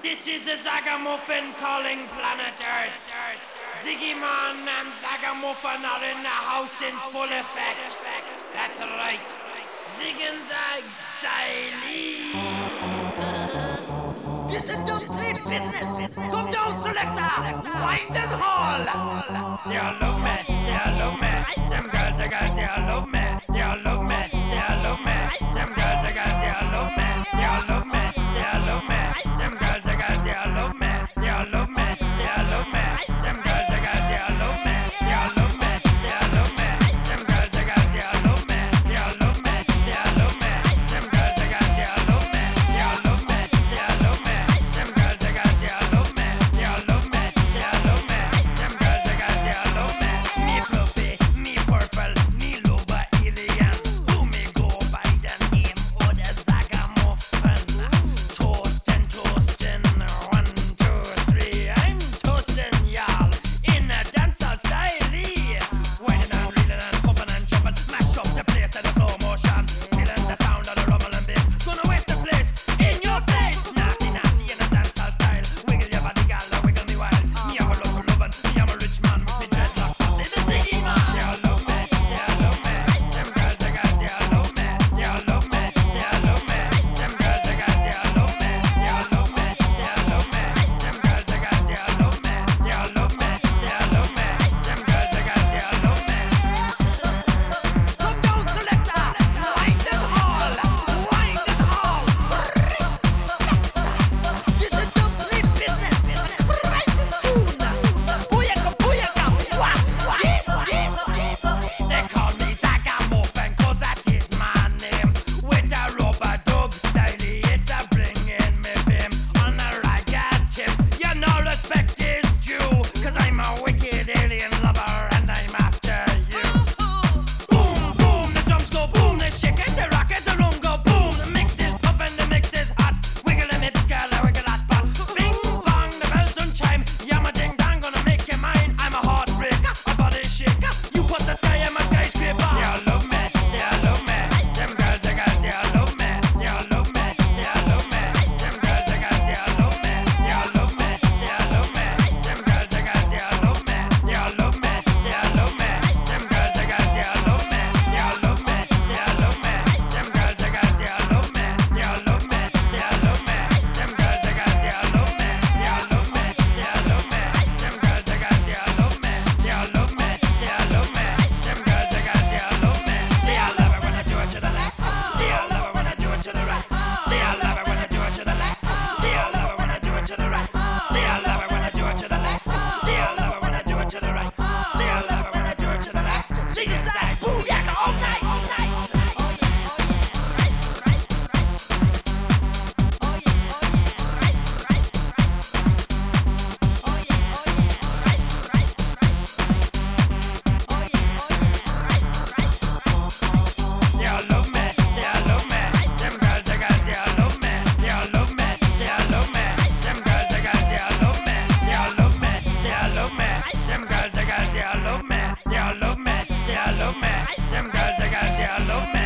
This is the Zagamuffin calling planet Earth. Ziggy Man and Zagamuffin are in the house in full effect. That's right. Zig and Zag style. This is dumb street business. Come down, selector. Wind and haul. They all love me. They all love me. Them girls, the girls, they all love me. They all love me. They all love me. still them girls, they gotta say I love me.